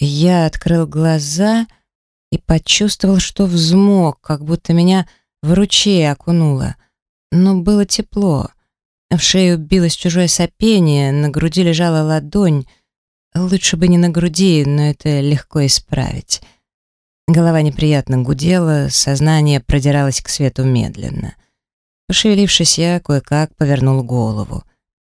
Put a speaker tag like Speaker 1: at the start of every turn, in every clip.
Speaker 1: Я открыл глаза и почувствовал, что взмок, как будто меня в ручей окунуло. Но было тепло. В шею билось чужое сопение, на груди лежала ладонь. Лучше бы не на груди, но это легко исправить. Голова неприятно гудела, сознание продиралось к свету медленно. Пошевелившись, я кое-как повернул голову.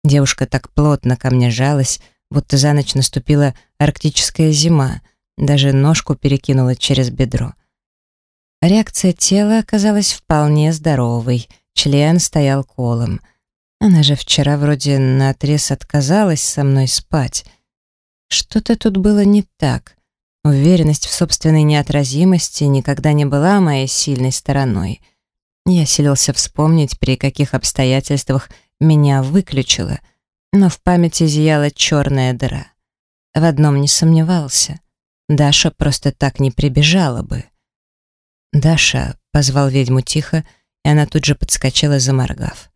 Speaker 1: Девушка так плотно ко мне жалась, будто за ночь наступила арктическая зима, даже ножку перекинула через бедро. Реакция тела оказалась вполне здоровой, член стоял колом. Она же вчера вроде наотрез отказалась со мной спать. Что-то тут было не так. Уверенность в собственной неотразимости никогда не была моей сильной стороной. Я селился вспомнить, при каких обстоятельствах меня выключило — но в памяти зияла черная дыра. В одном не сомневался. Даша просто так не прибежала бы. «Даша», — позвал ведьму тихо, и она тут же подскочила, заморгав.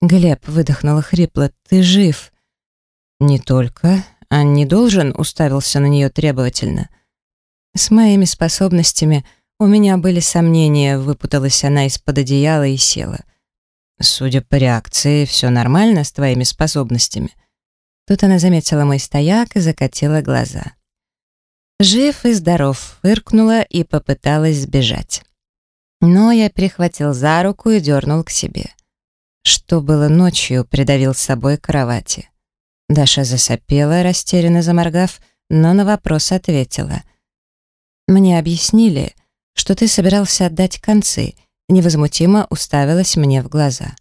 Speaker 1: Глеб выдохнула хрипло. «Ты жив?» «Не только. А не должен?» — уставился на нее требовательно. «С моими способностями у меня были сомнения», — выпуталась она из-под одеяла и села. Судя по реакции, все нормально с твоими способностями. Тут она заметила мой стояк и закатила глаза. Жив и здоров, фыркнула и попыталась сбежать. Но я перехватил за руку и дернул к себе. Что было ночью, придавил с собой кровати. Даша засопела, растерянно заморгав, но на вопрос ответила. «Мне объяснили, что ты собирался отдать концы, невозмутимо уставилась мне в глаза.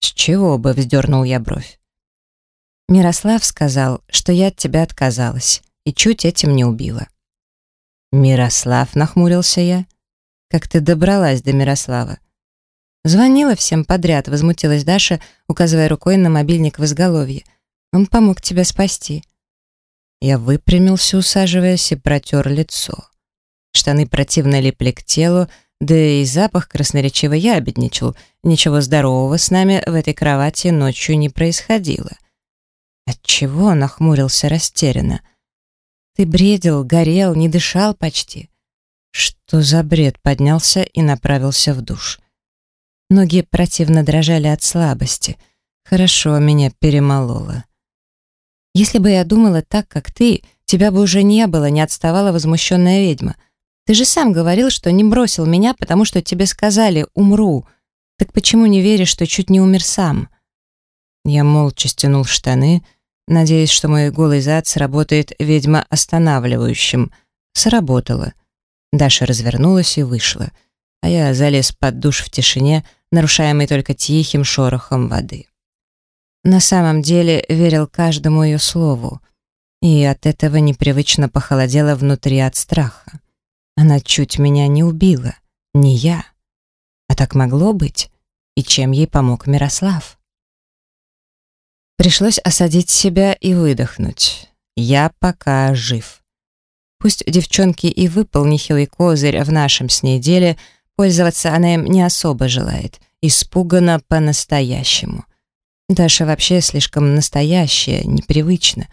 Speaker 1: «С чего бы?» — вздернул я бровь. «Мирослав сказал, что я от тебя отказалась и чуть этим не убила». «Мирослав?» — нахмурился я. «Как ты добралась до Мирослава?» Звонила всем подряд, возмутилась Даша, указывая рукой на мобильник в изголовье. «Он помог тебя спасти». Я выпрямился, усаживаясь, и протер лицо. Штаны противно липли к телу, да и запах красноречиво ябедничал. Ничего здорового с нами в этой кровати ночью не происходило. Отчего нахмурился растерянно? Ты бредил, горел, не дышал почти. Что за бред? Поднялся и направился в душ. Ноги противно дрожали от слабости. Хорошо меня перемололо. Если бы я думала так, как ты, тебя бы уже не было, не отставала возмущенная ведьма. Ты же сам говорил, что не бросил меня, потому что тебе сказали «умру». Так почему не веришь, что чуть не умер сам?» Я молча стянул штаны, надеясь, что мой голый зад сработает ведьма останавливающим. Сработало. Даша развернулась и вышла, а я залез под душ в тишине, нарушаемой только тихим шорохом воды. На самом деле верил каждому ее слову, и от этого непривычно похолодело внутри от страха. Она чуть меня не убила, не я. А так могло быть? И чем ей помог Мирослав? Пришлось осадить себя и выдохнуть. Я пока жив. Пусть девчонки и выпал нехилый козырь в нашем с ней деле, пользоваться она им не особо желает, испугана по-настоящему. Даша вообще слишком настоящая, непривычно.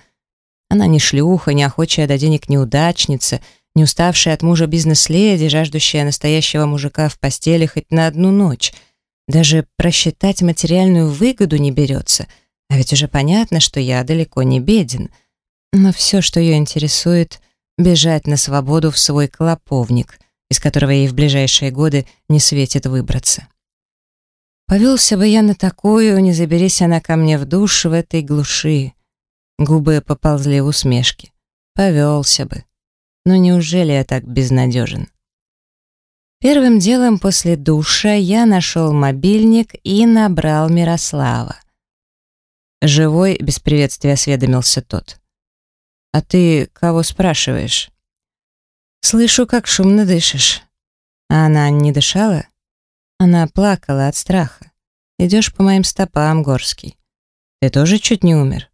Speaker 1: Она не шлюха, не охочая до денег неудачница — не уставшая от мужа бизнес-леди, жаждущая настоящего мужика в постели хоть на одну ночь. Даже просчитать материальную выгоду не берется, а ведь уже понятно, что я далеко не беден. Но все, что ее интересует, бежать на свободу в свой клоповник, из которого ей в ближайшие годы не светит выбраться. Повелся бы я на такую, не заберись она ко мне в душ в этой глуши. Губы поползли в усмешке. Повелся бы. Но неужели я так безнадежен? Первым делом после душа я нашел мобильник и набрал Мирослава. «Живой?» — без приветствия осведомился тот. «А ты кого спрашиваешь?» «Слышу, как шумно дышишь». А она не дышала? Она плакала от страха. «Идешь по моим стопам, Горский. Ты тоже чуть не умер?»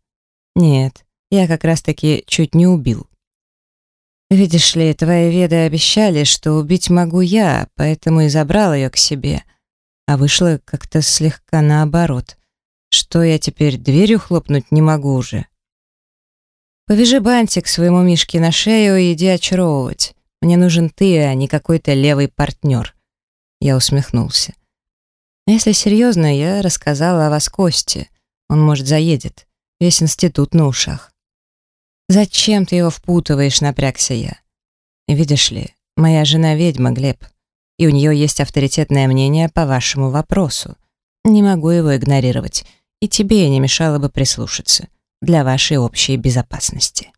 Speaker 1: «Нет, я как раз-таки чуть не убил». Видишь ли, твои веды обещали, что убить могу я, поэтому и забрал ее к себе. А вышло как-то слегка наоборот. Что я теперь дверью хлопнуть не могу уже? Повяжи бантик своему Мишке на шею и иди очаровывать. Мне нужен ты, а не какой-то левый партнер». Я усмехнулся. «Если серьезно, я рассказала о вас Косте. Он, может, заедет. Весь институт на ушах». «Зачем ты его впутываешь?» — напрягся я. «Видишь ли, моя жена ведьма, Глеб, и у нее есть авторитетное мнение по вашему вопросу. Не могу его игнорировать, и тебе не мешало бы прислушаться для вашей общей безопасности.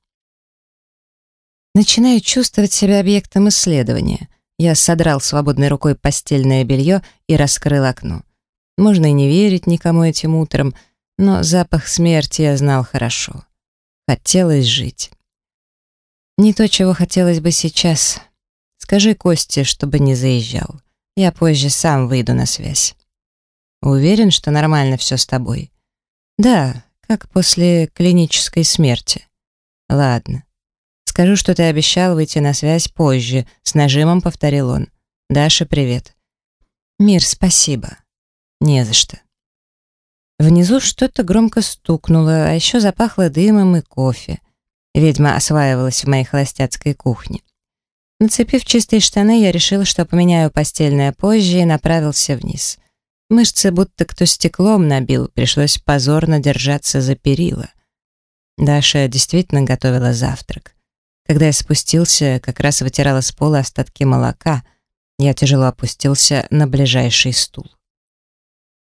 Speaker 1: Начинаю чувствовать себя объектом исследования. Я содрал свободной рукой постельное белье и раскрыл окно. Можно и не верить никому этим утром, но запах смерти я знал хорошо. Хотелось жить. Не то, чего хотелось бы сейчас. Скажи Косте, чтобы не заезжал. Я позже сам выйду на связь. Уверен, что нормально все с тобой? Да, как после клинической смерти. Ладно. Скажу, что ты обещал выйти на связь позже, с нажимом повторил он. Даша, привет. Мир, спасибо. Не за что. Внизу что-то громко стукнуло, а еще запахло дымом и кофе. Ведьма осваивалась в моей холостяцкой кухне. Нацепив чистые штаны, я решил, что поменяю постельное позже и направился вниз. Мышцы будто кто стеклом набил, пришлось позорно держаться за перила. Даша действительно готовила завтрак. Когда я спустился, как раз вытирала с пола остатки молока. Я тяжело опустился на ближайший стул.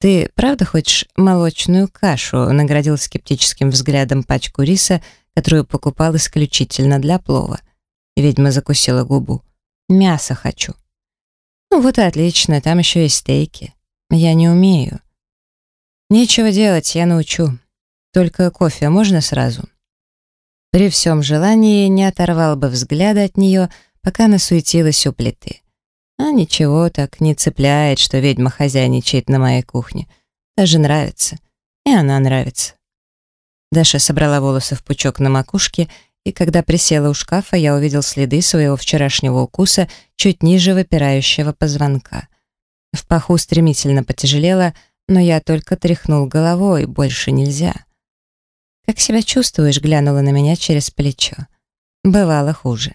Speaker 1: «Ты правда хочешь молочную кашу?» — наградил скептическим взглядом пачку риса, которую покупал исключительно для плова. Ведьма закусила губу. «Мясо хочу». «Ну вот и отлично, там еще есть стейки». Я не умею. Нечего делать, я научу. Только кофе можно сразу? При всем желании не оторвал бы взгляда от нее, пока она суетилась у плиты. А ничего так не цепляет, что ведьма хозяйничает на моей кухне. Даже нравится. И она нравится. Даша собрала волосы в пучок на макушке, и когда присела у шкафа, я увидел следы своего вчерашнего укуса чуть ниже выпирающего позвонка. В паху стремительно потяжелело, но я только тряхнул головой, больше нельзя. «Как себя чувствуешь?» — глянула на меня через плечо. «Бывало хуже.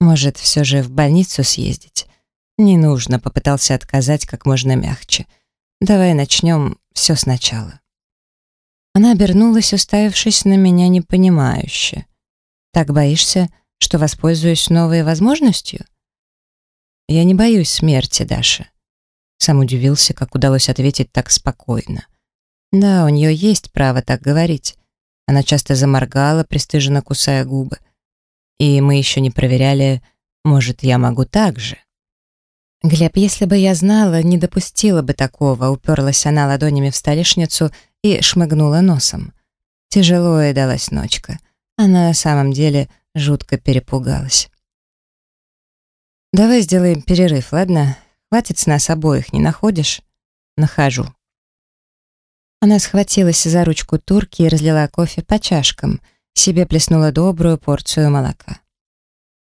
Speaker 1: Может, все же в больницу съездить?» «Не нужно», — попытался отказать как можно мягче. «Давай начнем все сначала». Она обернулась, уставившись на меня непонимающе. «Так боишься, что воспользуюсь новой возможностью?» «Я не боюсь смерти, Даша. Сам удивился, как удалось ответить так спокойно. Да, у нее есть право так говорить. Она часто заморгала, пристыженно кусая губы. И мы еще не проверяли, может, я могу так же. Глеб, если бы я знала, не допустила бы такого, уперлась она ладонями в столешницу и шмыгнула носом. Тяжело ей далась ночка. Она на самом деле жутко перепугалась. «Давай сделаем перерыв, ладно? Хватит с нас обоих, не находишь? Нахожу. Она схватилась за ручку турки и разлила кофе по чашкам. Себе плеснула добрую порцию молока.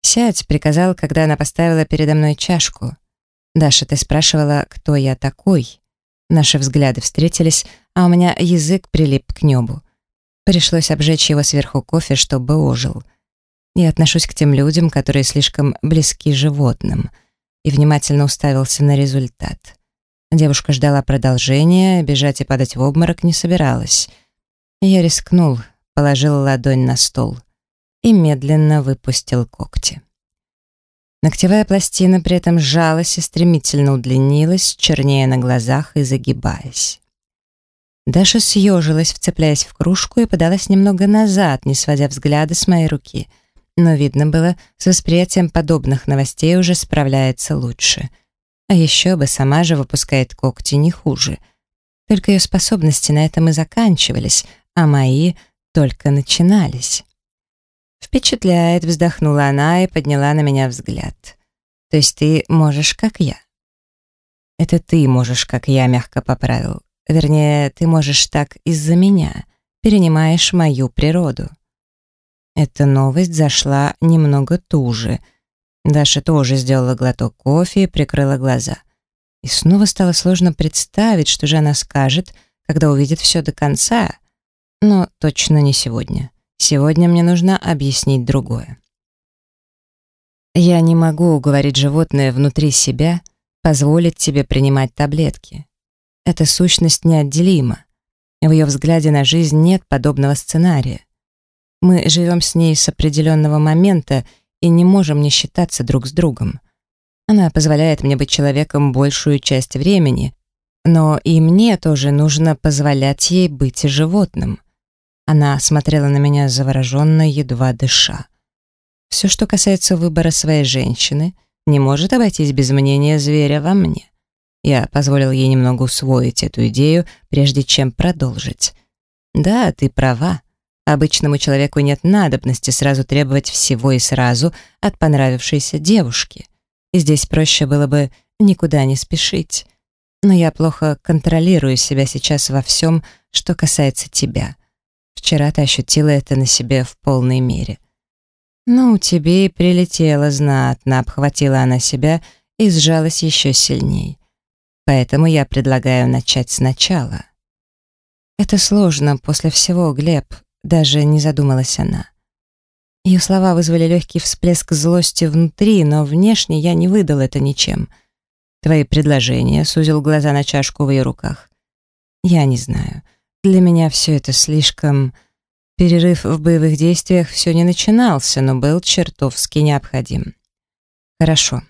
Speaker 1: «Сядь», — приказал, когда она поставила передо мной чашку. «Даша, ты спрашивала, кто я такой?» Наши взгляды встретились, а у меня язык прилип к небу. Пришлось обжечь его сверху кофе, чтобы ожил. Я отношусь к тем людям, которые слишком близки животным — и внимательно уставился на результат. Девушка ждала продолжения, бежать и падать в обморок не собиралась. Я рискнул, положил ладонь на стол и медленно выпустил когти. Ногтевая пластина при этом сжалась и стремительно удлинилась, чернее на глазах и загибаясь. Даша съежилась, вцепляясь в кружку, и подалась немного назад, не сводя взгляда с моей руки — но видно было, с восприятием подобных новостей уже справляется лучше. А еще бы сама же выпускает когти не хуже. Только ее способности на этом и заканчивались, а мои только начинались. «Впечатляет», — вздохнула она и подняла на меня взгляд. «То есть ты можешь, как я?» «Это ты можешь, как я», — мягко поправил. «Вернее, ты можешь так из-за меня, перенимаешь мою природу». Эта новость зашла немного туже. Даша тоже сделала глоток кофе и прикрыла глаза. И снова стало сложно представить, что же она скажет, когда увидит все до конца. Но точно не сегодня. Сегодня мне нужно объяснить другое. Я не могу уговорить животное внутри себя позволить тебе принимать таблетки. Эта сущность неотделима. В ее взгляде на жизнь нет подобного сценария. Мы живем с ней с определенного момента и не можем не считаться друг с другом. Она позволяет мне быть человеком большую часть времени, но и мне тоже нужно позволять ей быть животным. Она смотрела на меня завороженно, едва дыша. Все, что касается выбора своей женщины, не может обойтись без мнения зверя во мне. Я позволил ей немного усвоить эту идею, прежде чем продолжить. Да, ты права. Обычному человеку нет надобности сразу требовать всего и сразу от понравившейся девушки. И здесь проще было бы никуда не спешить. Но я плохо контролирую себя сейчас во всем, что касается тебя. Вчера ты ощутила это на себе в полной мере. Ну, тебе и прилетело знатно, обхватила она себя и сжалась еще сильней. Поэтому я предлагаю начать сначала. Это сложно после всего, Глеб, даже не задумалась она. Ее слова вызвали легкий всплеск злости внутри, но внешне я не выдал это ничем. Твои предложения, сузил глаза на чашку в ее руках. Я не знаю. Для меня все это слишком... Перерыв в боевых действиях все не начинался, но был чертовски необходим. Хорошо.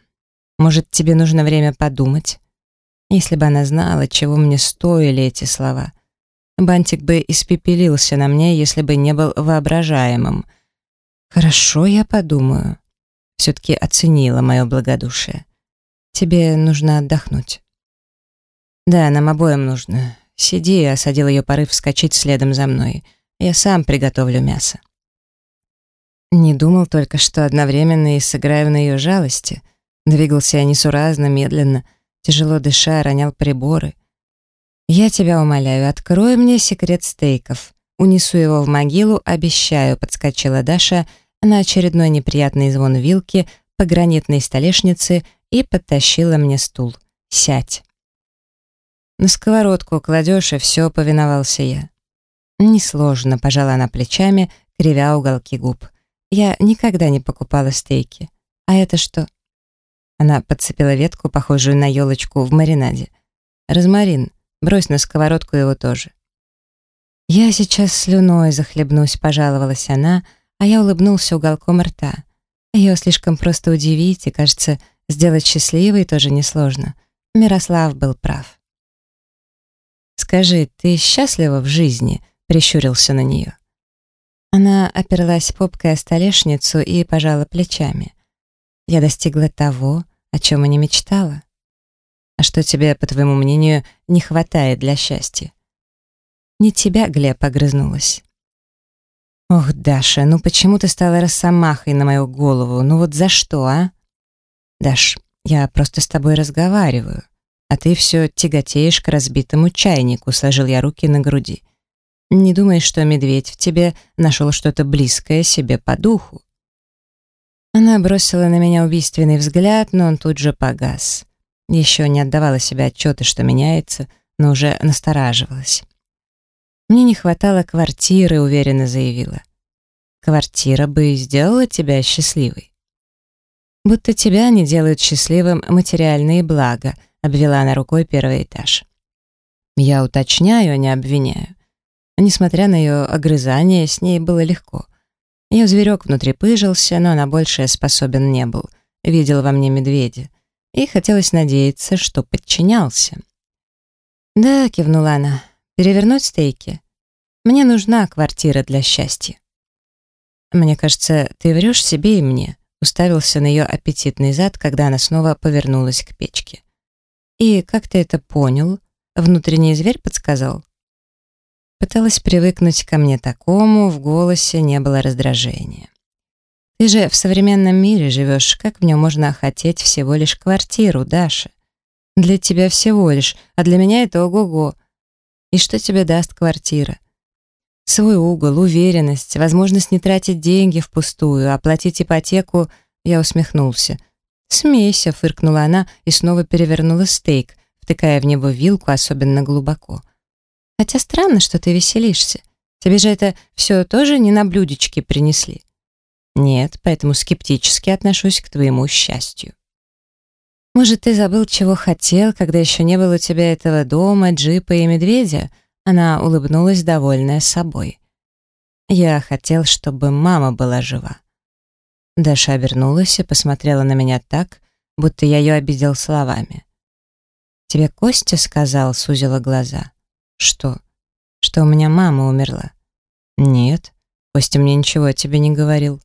Speaker 1: Может, тебе нужно время подумать? Если бы она знала, чего мне стоили эти слова. Бантик бы испепелился на мне, если бы не был воображаемым. Хорошо, я подумаю. Все-таки оценила мое благодушие. Тебе нужно отдохнуть. Да, нам обоим нужно. Сиди, осадил ее порыв вскочить следом за мной. Я сам приготовлю мясо. Не думал только, что одновременно и сыграю на ее жалости. Двигался я несуразно, медленно, тяжело дыша, ронял приборы. «Я тебя умоляю, открой мне секрет стейков. Унесу его в могилу, обещаю», — подскочила Даша на очередной неприятный звон вилки по гранитной столешнице и подтащила мне стул. «Сядь». «На сковородку кладешь, и все», — повиновался я. Несложно, пожала она плечами, кривя уголки губ. Я никогда не покупала стейки. А это что? Она подцепила ветку, похожую на елочку в маринаде. Розмарин. Брось на сковородку его тоже. Я сейчас слюной захлебнусь, пожаловалась она, а я улыбнулся уголком рта. Ее слишком просто удивить и, кажется, сделать счастливой тоже несложно. Мирослав был прав. «Скажи, ты счастлива в жизни?» прищурился на нее. Она оперлась попкой о столешницу и пожала плечами. Я достигла того, о чем и не мечтала. А что тебе, по твоему мнению, не хватает для счастья? Не тебя, Глеб, огрызнулась. Ох, Даша, ну почему ты стала росомахой на мою голову? Ну вот за что, а? Даш, я просто с тобой разговариваю, а ты все тяготеешь к разбитому чайнику, сложил я руки на груди. Не думай, что медведь в тебе нашел что-то близкое себе по духу. Она бросила на меня убийственный взгляд, но он тут же погас. Еще не отдавала себе отчета, что меняется, но уже настораживалась. «Мне не хватало квартиры», — уверенно заявила. «Квартира бы сделала тебя счастливой». «Будто тебя не делают счастливым материальные блага», — обвела она рукой первый этаж. «Я уточняю, а не обвиняю. Несмотря на ее огрызание, с ней было легко. Ее зверек внутри пыжился, но на большее способен не был. Видел во мне медведя. И хотелось надеяться, что подчинялся. «Да», — кивнула она, — «перевернуть стейки. Мне нужна квартира для счастья». «Мне кажется, ты врешь себе и мне», — уставился на ее аппетитный зад, когда она снова повернулась к печке. «И как ты это понял?» Внутренний зверь подсказал. Пыталась привыкнуть ко мне такому, в голосе не было раздражения. Ты же в современном мире живешь, как в нем можно хотеть всего лишь квартиру, Даша? Для тебя всего лишь, а для меня это ого-го. И что тебе даст квартира? Свой угол, уверенность, возможность не тратить деньги впустую, оплатить ипотеку, я усмехнулся. «Смейся», — фыркнула она и снова перевернула стейк, втыкая в него вилку особенно глубоко. Хотя странно, что ты веселишься. Тебе же это все тоже не на блюдечке принесли?» «Нет, поэтому скептически отношусь к твоему счастью». «Может, ты забыл, чего хотел, когда еще не было у тебя этого дома, джипа и медведя?» Она улыбнулась, довольная собой. «Я хотел, чтобы мама была жива». Даша обернулась и посмотрела на меня так, будто я ее обидел словами. «Тебе Костя сказал?» — сузила глаза. «Что? Что у меня мама умерла?» «Нет, Костя мне ничего о тебе не говорил».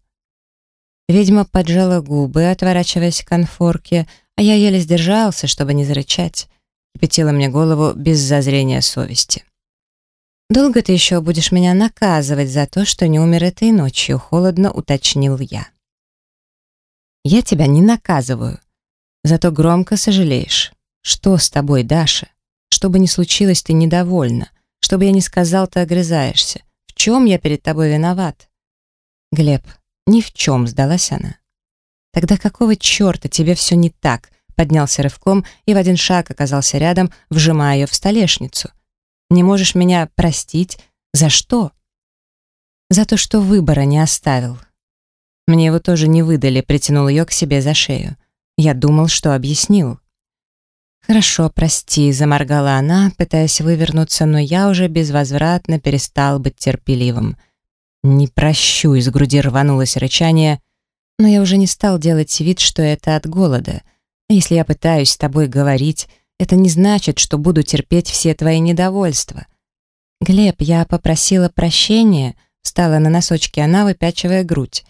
Speaker 1: Ведьма поджала губы, отворачиваясь к конфорке, а я еле сдержался, чтобы не зарычать. Кипятила мне голову без зазрения совести. «Долго ты еще будешь меня наказывать за то, что не умер этой ночью?» — холодно уточнил я. «Я тебя не наказываю. Зато громко сожалеешь. Что с тобой, Даша? Что бы ни случилось, ты недовольна. Что бы я ни сказал, ты огрызаешься. В чем я перед тобой виноват?» «Глеб, ни в чем», — сдалась она. «Тогда какого черта тебе все не так?» Поднялся рывком и в один шаг оказался рядом, вжимая ее в столешницу. «Не можешь меня простить? За что?» «За то, что выбора не оставил». Мне его тоже не выдали, притянул ее к себе за шею. Я думал, что объяснил. «Хорошо, прости», — заморгала она, пытаясь вывернуться, но я уже безвозвратно перестал быть терпеливым. «Не прощу», — из груди рванулось рычание, но я уже не стал делать вид, что это от голода. Если я пытаюсь с тобой говорить, это не значит, что буду терпеть все твои недовольства. «Глеб, я попросила прощения», — встала на носочки она, выпячивая грудь.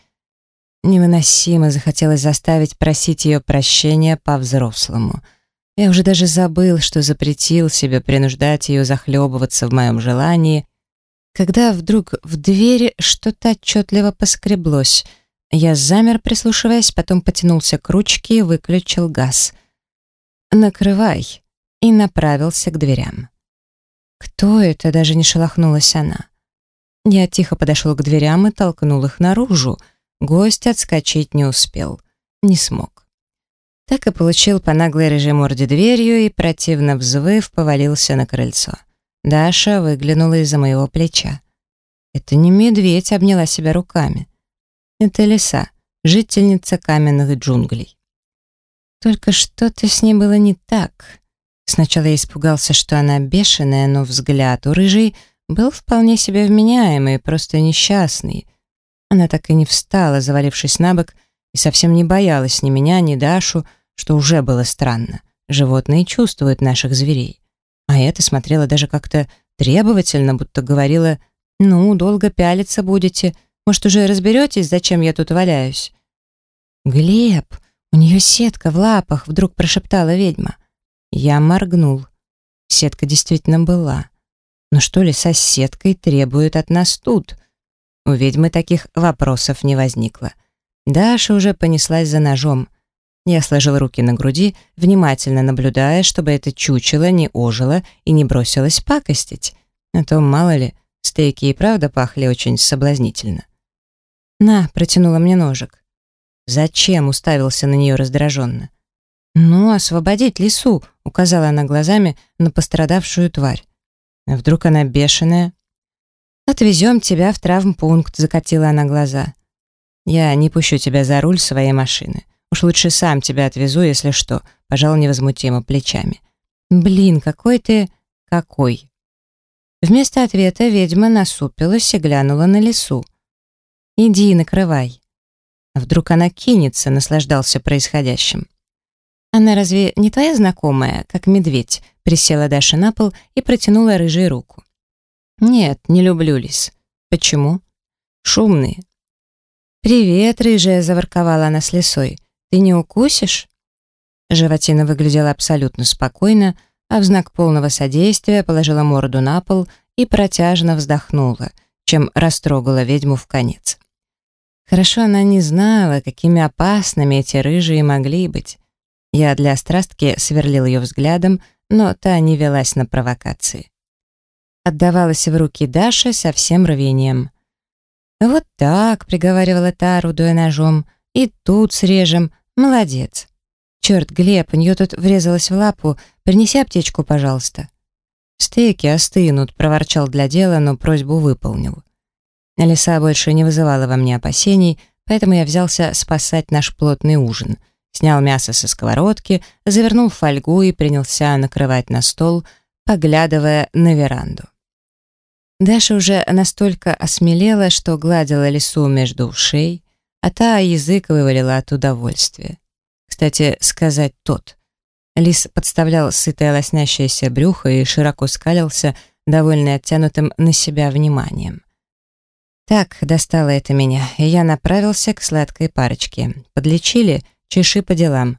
Speaker 1: Невыносимо захотелось заставить просить ее прощения по-взрослому. Я уже даже забыл, что запретил себе принуждать ее захлебываться в моем желании, когда вдруг в двери что-то отчетливо поскреблось. Я замер, прислушиваясь, потом потянулся к ручке и выключил газ. «Накрывай», и направился к дверям. «Кто это?» — даже не шелохнулась она. Я тихо подошел к дверям и толкнул их наружу — Гость отскочить не успел. Не смог. Так и получил по наглой рыжей морде дверью и, противно взвыв, повалился на крыльцо. Даша выглянула из-за моего плеча. Это не медведь обняла себя руками. Это лиса, жительница каменных джунглей. Только что-то с ней было не так. Сначала я испугался, что она бешеная, но взгляд у рыжей был вполне себе вменяемый, просто несчастный. Она так и не встала, завалившись на бок, и совсем не боялась ни меня, ни Дашу, что уже было странно. Животные чувствуют наших зверей. А это смотрела даже как-то требовательно, будто говорила «Ну, долго пялиться будете. Может, уже разберетесь, зачем я тут валяюсь?» «Глеб, у нее сетка в лапах», — вдруг прошептала ведьма. Я моргнул. Сетка действительно была. Но что ли со сеткой требует от нас тут? У ведьмы таких вопросов не возникло. Даша уже понеслась за ножом. Я сложил руки на груди, внимательно наблюдая, чтобы это чучело не ожило и не бросилось пакостить. А то, мало ли, стейки и правда пахли очень соблазнительно. «На», — протянула мне ножик. «Зачем?» — уставился на нее раздраженно. «Ну, освободить лису», — указала она глазами на пострадавшую тварь. А вдруг она бешеная? «Отвезем тебя в травмпункт», — закатила она глаза. «Я не пущу тебя за руль своей машины. Уж лучше сам тебя отвезу, если что», — пожал невозмутимо плечами. «Блин, какой ты... какой?» Вместо ответа ведьма насупилась и глянула на лесу. «Иди, накрывай». А вдруг она кинется, наслаждался происходящим. «Она разве не твоя знакомая, как медведь?» Присела Даша на пол и протянула рыжей руку. «Нет, не люблю лис». «Почему?» «Шумные». «Привет, рыжая», — заворковала она с лисой. «Ты не укусишь?» Животина выглядела абсолютно спокойно, а в знак полного содействия положила морду на пол и протяжно вздохнула, чем растрогала ведьму в конец. Хорошо она не знала, какими опасными эти рыжие могли быть. Я для страстки сверлил ее взглядом, но та не велась на провокации отдавалась в руки Даши со всем рвением. «Вот так», — приговаривала та, орудуя ножом, — «и тут срежем. Молодец». «Черт, Глеб, у нее тут врезалась в лапу. Принеси аптечку, пожалуйста». «Стейки остынут», — проворчал для дела, но просьбу выполнил. Лиса больше не вызывала во мне опасений, поэтому я взялся спасать наш плотный ужин. Снял мясо со сковородки, завернул фольгу и принялся накрывать на стол, поглядывая на веранду. Даша уже настолько осмелела, что гладила лису между ушей, а та язык вывалила от удовольствия. Кстати, сказать тот. Лис подставлял сытое лоснящееся брюхо и широко скалился, довольный оттянутым на себя вниманием. Так, достало это меня, и я направился к сладкой парочке. Подлечили, чеши по делам.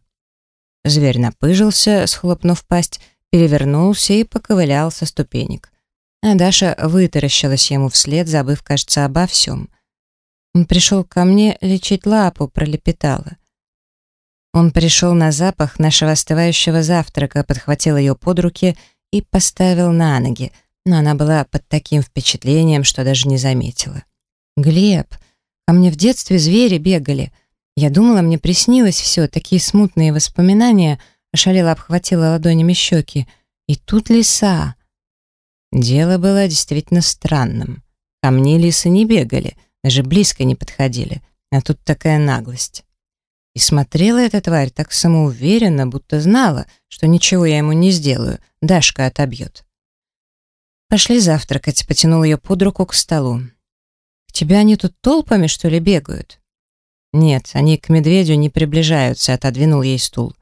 Speaker 1: Зверь напыжился, схлопнув пасть, перевернулся и поковылял со ступенек. А Даша вытаращилась ему вслед, забыв, кажется, обо всем. Он пришел ко мне лечить лапу, пролепетала. Он пришел на запах нашего остывающего завтрака, подхватил ее под руки и поставил на ноги, но она была под таким впечатлением, что даже не заметила. «Глеб, ко мне в детстве звери бегали. Я думала, мне приснилось все, такие смутные воспоминания», ошалела обхватила ладонями щеки. «И тут лиса». Дело было действительно странным. Ко мне лисы не бегали, даже близко не подходили, а тут такая наглость. И смотрела эта тварь так самоуверенно, будто знала, что ничего я ему не сделаю, Дашка отобьет. Пошли завтракать, потянул ее под руку к столу. «К тебе они тут толпами, что ли, бегают?» «Нет, они к медведю не приближаются», — отодвинул ей стул.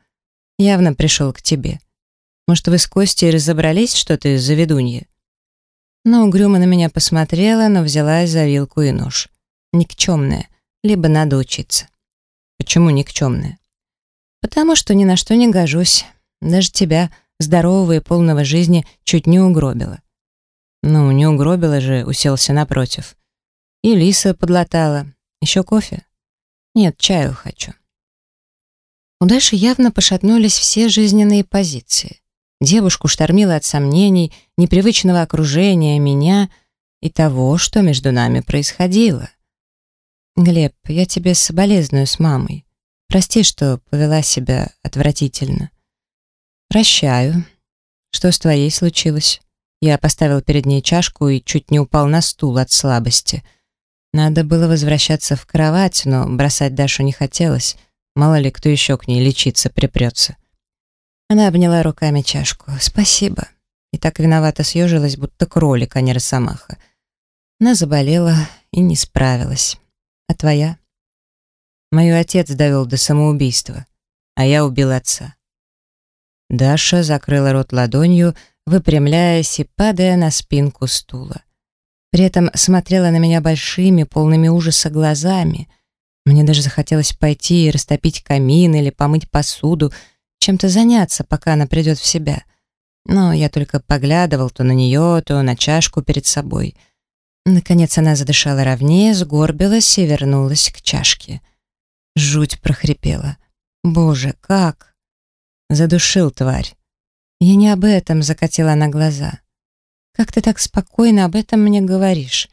Speaker 1: «Явно пришел к тебе. Может, вы с Костей разобрались, что ты за ведунья?» Но угрюмо на меня посмотрела, но взялась за вилку и нож. Никчемная, либо надо учиться. Почему никчемная? Потому что ни на что не гожусь. Даже тебя, здорового и полного жизни, чуть не угробила. Ну, не угробила же, уселся напротив. И лиса подлатала. Еще кофе? Нет, чаю хочу. У Даши явно пошатнулись все жизненные позиции. Девушку штормило от сомнений, непривычного окружения, меня и того, что между нами происходило. «Глеб, я тебе соболезную с мамой. Прости, что повела себя отвратительно». «Прощаю. Что с твоей случилось?» Я поставил перед ней чашку и чуть не упал на стул от слабости. Надо было возвращаться в кровать, но бросать Дашу не хотелось. Мало ли, кто еще к ней лечиться припрется. Она обняла руками чашку. «Спасибо». И так виновато съежилась, будто кролик, а не росомаха. Она заболела и не справилась. А твоя? Мой отец довел до самоубийства, а я убил отца. Даша закрыла рот ладонью, выпрямляясь и падая на спинку стула. При этом смотрела на меня большими, полными ужаса глазами. Мне даже захотелось пойти и растопить камин или помыть посуду, чем-то заняться, пока она придет в себя. Но я только поглядывал то на нее, то на чашку перед собой — Наконец она задышала ровнее, сгорбилась и вернулась к чашке. Жуть прохрипела. «Боже, как?» Задушил тварь. Я не об этом закатила она глаза. «Как ты так спокойно об этом мне говоришь?»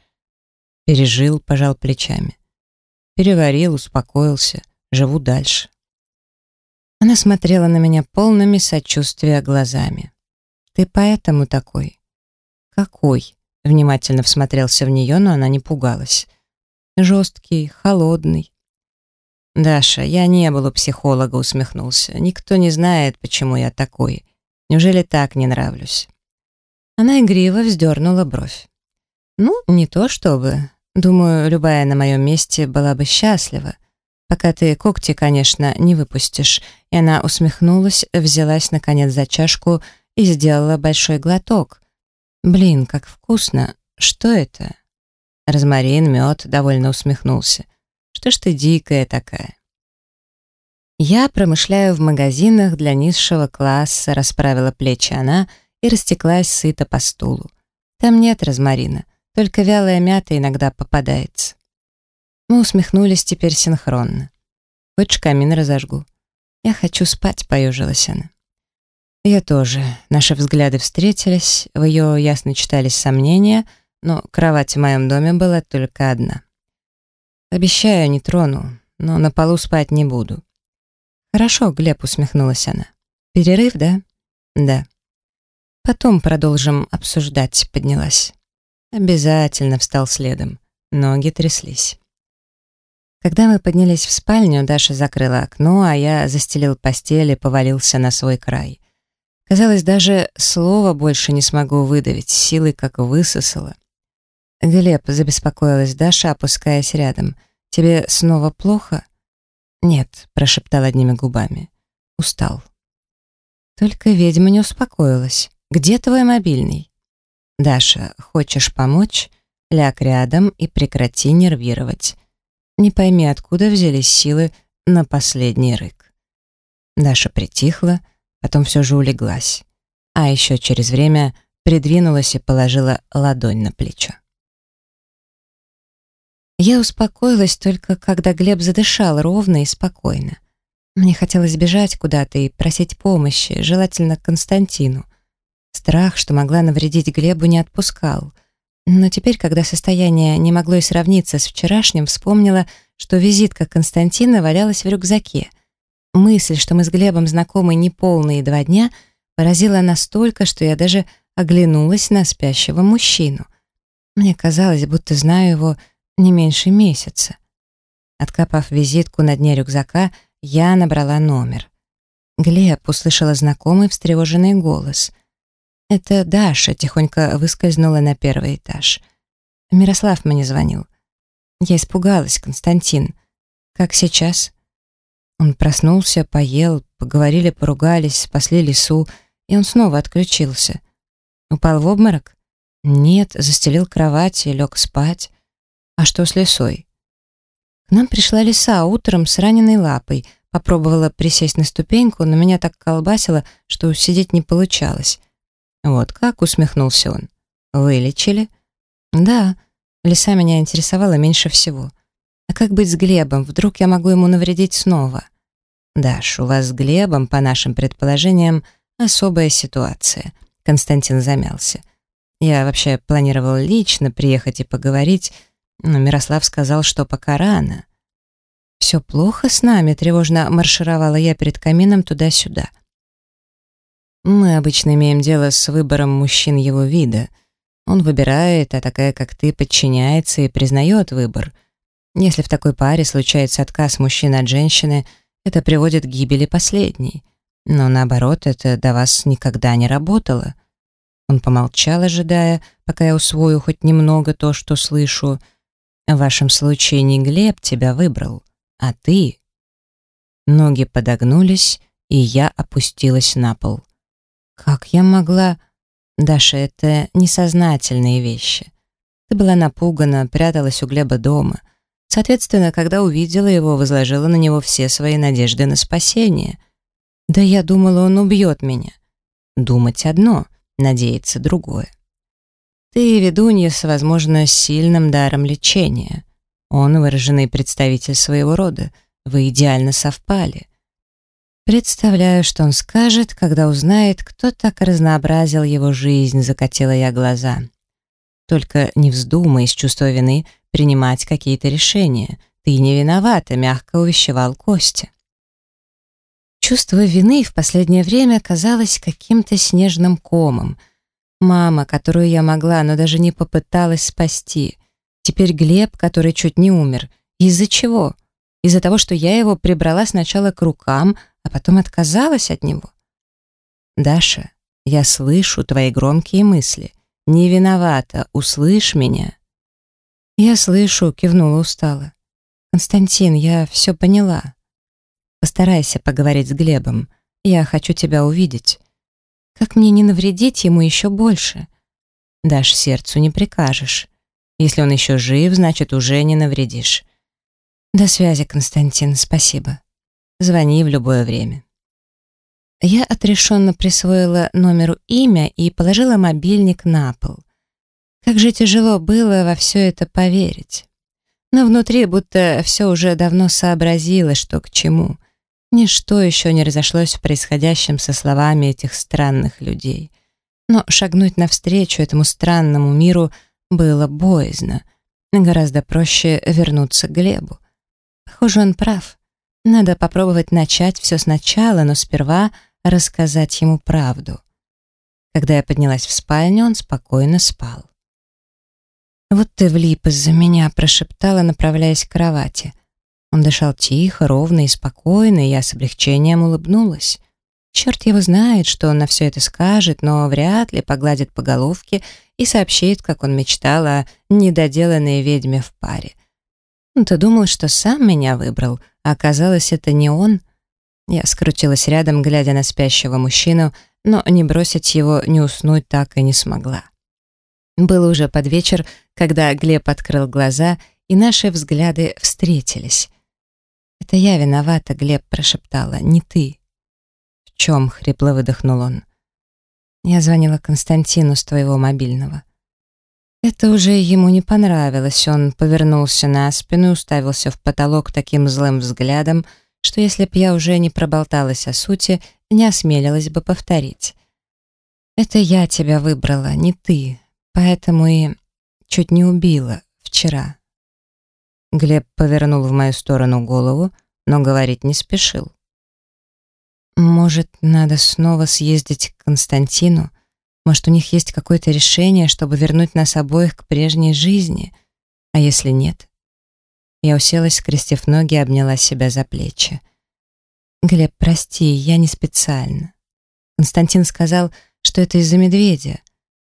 Speaker 1: Пережил, пожал плечами. Переварил, успокоился, живу дальше. Она смотрела на меня полными сочувствия глазами. «Ты поэтому такой?» «Какой?» Внимательно всмотрелся в нее, но она не пугалась. Жесткий, холодный. «Даша, я не был у психолога», — усмехнулся. «Никто не знает, почему я такой. Неужели так не нравлюсь?» Она игриво вздернула бровь. «Ну, не то чтобы. Думаю, любая на моем месте была бы счастлива. Пока ты когти, конечно, не выпустишь». И она усмехнулась, взялась, наконец, за чашку и сделала большой глоток. «Блин, как вкусно! Что это?» Розмарин, мед, довольно усмехнулся. «Что ж ты дикая такая?» «Я промышляю в магазинах для низшего класса», расправила плечи она и растеклась сыто по стулу. «Там нет розмарина, только вялая мята иногда попадается». Мы усмехнулись теперь синхронно. «Хочешь, камин разожгу?» «Я хочу спать», — поежилась она. Я тоже. Наши взгляды встретились, в ее ясно читались сомнения, но кровать в моем доме была только одна. Обещаю, не трону, но на полу спать не буду. Хорошо, Глеб, усмехнулась она. Перерыв, да? Да. Потом продолжим обсуждать, поднялась. Обязательно встал следом. Ноги тряслись. Когда мы поднялись в спальню, Даша закрыла окно, а я застелил постель и повалился на свой край. Казалось, даже слова больше не смогу выдавить, силой как высосала. «Глеб», — забеспокоилась Даша, опускаясь рядом, — «тебе снова плохо?» «Нет», — прошептал одними губами. «Устал». Только ведьма не успокоилась. «Где твой мобильный?» «Даша, хочешь помочь? Ляг рядом и прекрати нервировать. Не пойми, откуда взялись силы на последний рык». Даша притихла, потом все же улеглась. А еще через время придвинулась и положила ладонь на плечо. Я успокоилась только, когда Глеб задышал ровно и спокойно. Мне хотелось бежать куда-то и просить помощи, желательно Константину. Страх, что могла навредить Глебу, не отпускал. Но теперь, когда состояние не могло и сравниться с вчерашним, вспомнила, что визитка Константина валялась в рюкзаке. Мысль, что мы с Глебом знакомы неполные два дня, поразила настолько, что я даже оглянулась на спящего мужчину. Мне казалось, будто знаю его не меньше месяца. Откопав визитку на дне рюкзака, я набрала номер. Глеб услышала знакомый встревоженный голос. Это Даша тихонько выскользнула на первый этаж. Мирослав мне звонил. Я испугалась, Константин. Как сейчас? Он проснулся, поел, поговорили, поругались, спасли лесу, и он снова отключился. Упал в обморок? Нет, застелил кровать и лег спать. А что с лисой? К нам пришла лиса утром с раненой лапой. Попробовала присесть на ступеньку, но меня так колбасило, что сидеть не получалось. Вот как, усмехнулся он. Вылечили? Да, лиса меня интересовала меньше всего. А как быть с Глебом? Вдруг я могу ему навредить снова? Даш, у вас с Глебом, по нашим предположениям, особая ситуация. Константин замялся. Я вообще планировал лично приехать и поговорить, но Мирослав сказал, что пока рано. «Все плохо с нами», — тревожно маршировала я перед камином туда-сюда. «Мы обычно имеем дело с выбором мужчин его вида. Он выбирает, а такая, как ты, подчиняется и признает выбор. Если в такой паре случается отказ мужчины от женщины, это приводит к гибели последней. Но наоборот, это до вас никогда не работало». Он помолчал, ожидая, пока я усвою хоть немного то, что слышу, — в вашем случае не Глеб тебя выбрал, а ты. Ноги подогнулись, и я опустилась на пол. Как я могла... Даша, это несознательные вещи. Ты была напугана, пряталась у Глеба дома. Соответственно, когда увидела его, возложила на него все свои надежды на спасение. Да я думала, он убьет меня. Думать одно, надеяться другое. Ты ведунья с, возможно, сильным даром лечения. Он выраженный представитель своего рода. Вы идеально совпали. Представляю, что он скажет, когда узнает, кто так разнообразил его жизнь, закатила я глаза. Только не вздумай из чувства вины принимать какие-то решения. Ты не виновата, мягко увещевал Костя. Чувство вины в последнее время казалось каким-то снежным комом — Мама, которую я могла, но даже не попыталась спасти. Теперь Глеб, который чуть не умер. Из-за чего? Из-за того, что я его прибрала сначала к рукам, а потом отказалась от него. Даша, я слышу твои громкие мысли. Не виновата, услышь меня. Я слышу, кивнула устало. Константин, я все поняла. Постарайся поговорить с Глебом. Я хочу тебя увидеть. Как мне не навредить ему еще больше? Дашь сердцу не прикажешь. Если он еще жив, значит, уже не навредишь. До связи, Константин, спасибо. Звони в любое время. Я отрешенно присвоила номеру имя и положила мобильник на пол. Как же тяжело было во все это поверить. Но внутри будто все уже давно сообразило, что к чему — Ничто еще не разошлось в происходящем со словами этих странных людей. Но шагнуть навстречу этому странному миру было боязно. Гораздо проще вернуться к Глебу. Похоже, он прав. Надо попробовать начать все сначала, но сперва рассказать ему правду. Когда я поднялась в спальню, он спокойно спал. «Вот ты влип из-за меня», — прошептала, направляясь к кровати. Он дышал тихо, ровно и спокойно, и я с облегчением улыбнулась. Черт его знает, что он на все это скажет, но вряд ли погладит по головке и сообщит, как он мечтал о недоделанной ведьме в паре. Он-то думал, что сам меня выбрал, оказалось, это не он. Я скрутилась рядом, глядя на спящего мужчину, но не бросить его, не уснуть так и не смогла. Было уже под вечер, когда Глеб открыл глаза, и наши взгляды встретились. «Это я виновата», — Глеб прошептала, — «не ты». «В чем?» — хрипло выдохнул он. Я звонила Константину с твоего мобильного. Это уже ему не понравилось. Он повернулся на спину и уставился в потолок таким злым взглядом, что если б я уже не проболталась о сути, не осмелилась бы повторить. «Это я тебя выбрала, не ты, поэтому и чуть не убила вчера». Глеб повернул в мою сторону голову, но говорить не спешил. «Может, надо снова съездить к Константину? Может, у них есть какое-то решение, чтобы вернуть нас обоих к прежней жизни? А если нет?» Я уселась, скрестив ноги, обняла себя за плечи. «Глеб, прости, я не специально. Константин сказал, что это из-за медведя.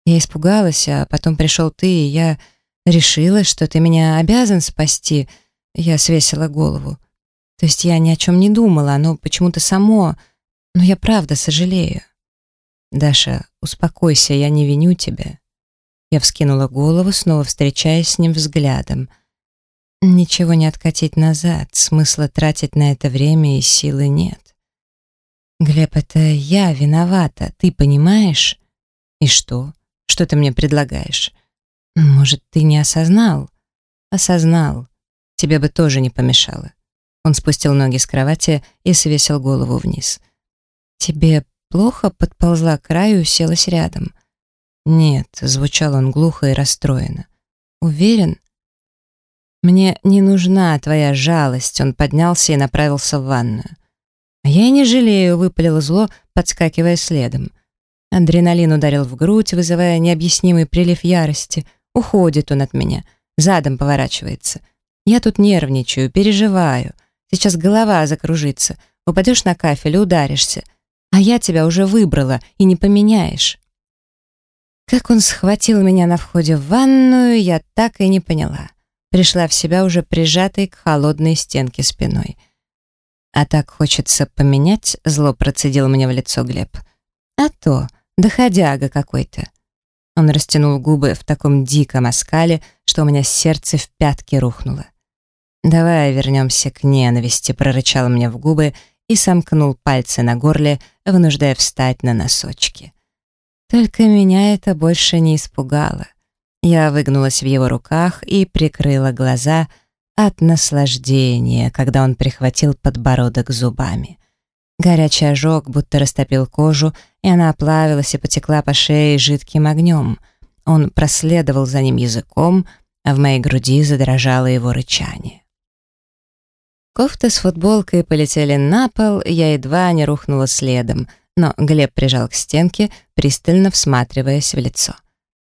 Speaker 1: Я испугалась, а потом пришел ты, и я решила, что ты меня обязан спасти». Я свесила голову. То есть я ни о чем не думала, оно почему-то само... Но я правда сожалею. Даша, успокойся, я не виню тебя. Я вскинула голову, снова встречаясь с ним взглядом. Ничего не откатить назад, смысла тратить на это время и силы нет. Глеб, это я виновата, ты понимаешь? И что? Что ты мне предлагаешь? Может, ты не осознал? Осознал. Тебе бы тоже не помешало. Он спустил ноги с кровати и свесил голову вниз. «Тебе плохо?» — подползла к краю и уселась рядом. «Нет», — звучал он глухо и расстроенно. «Уверен?» «Мне не нужна твоя жалость», — он поднялся и направился в ванную. «А я и не жалею», — выпалило зло, подскакивая следом. Адреналин ударил в грудь, вызывая необъяснимый прилив ярости. Уходит он от меня, задом поворачивается. Я тут нервничаю, переживаю. Сейчас голова закружится, упадешь на кафель ударишься. А я тебя уже выбрала и не поменяешь. Как он схватил меня на входе в ванную, я так и не поняла. Пришла в себя уже прижатой к холодной стенке спиной. «А так хочется поменять», — зло процедил мне в лицо Глеб. «А то, доходяга какой-то». Он растянул губы в таком диком оскале, что у меня сердце в пятки рухнуло. «Давай вернемся к ненависти», — прорычал мне в губы и сомкнул пальцы на горле, вынуждая встать на носочки. Только меня это больше не испугало. Я выгнулась в его руках и прикрыла глаза от наслаждения, когда он прихватил подбородок зубами. Горячий ожог будто растопил кожу, и она оплавилась и потекла по шее жидким огнем. Он проследовал за ним языком, а в моей груди задрожало его рычание. Кофта с футболкой полетели на пол, я едва не рухнула следом, но Глеб прижал к стенке, пристально всматриваясь в лицо.